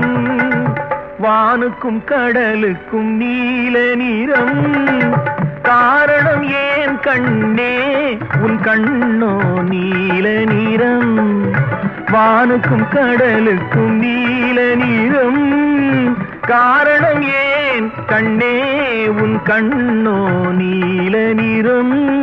நிறம். வானுக்கும் கடலுக்கும் நீல நிறம். காரணம் ஏன் கண்ணே? உன் கண்ணோ நீல நிறம். வானுக்கும் கடலுக்கும் நீல நிறம். காரணம் ஏன் கண்ணே? உன் கண்ணோ நீல நிறம்.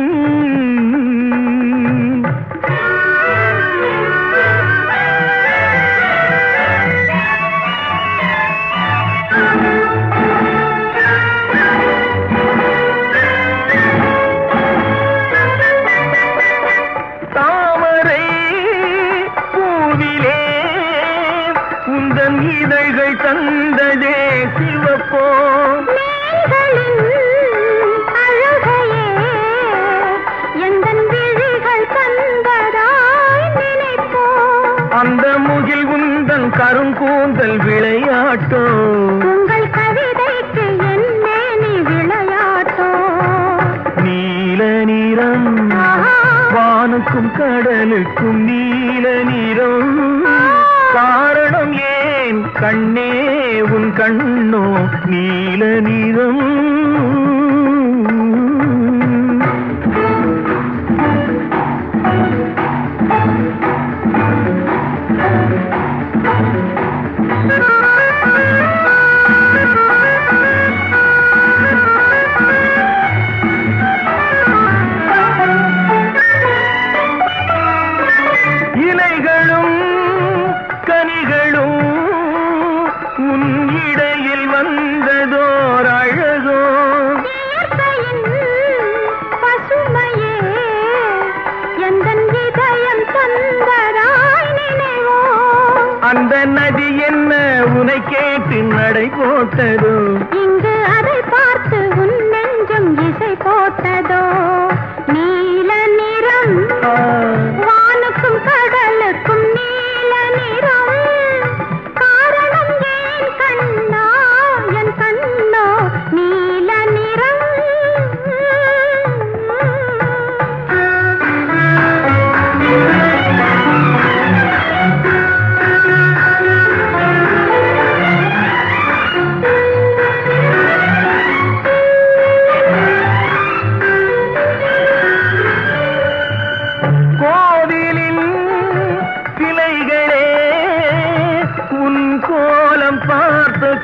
இதழ்கள் தந்ததே சிவப்போ. அந்த முகில் உந்தன் கருங்கூந்தல் விளையாட்டோ. உங்கள் கவிதைக்கு என்ன நீ விளையாட்டோ. நீல நிறம். வானுக்கும் கடலுக்கும் நீல நிறம். காரணம் என் கண்ணே உன் கண்ணோ நீல நிறம். இடையில் வந்ததோர் அழகோ? பசுமையே எந்தன் இதயம் தந்ததாய் நினைவோ? அந்த நதி என்ன உனை கேட்டு நடை போட்டதோ? இங்கு அதை பார்த்து உன்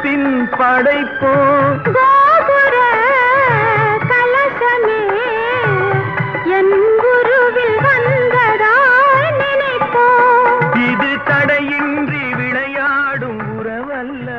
பார்த்த பின் படைப்போ. கோபுர கலசமே என் குருவில் வந்ததாய் நினைப்போ இது தடையின்றி விளையாடும் உறவல்லவா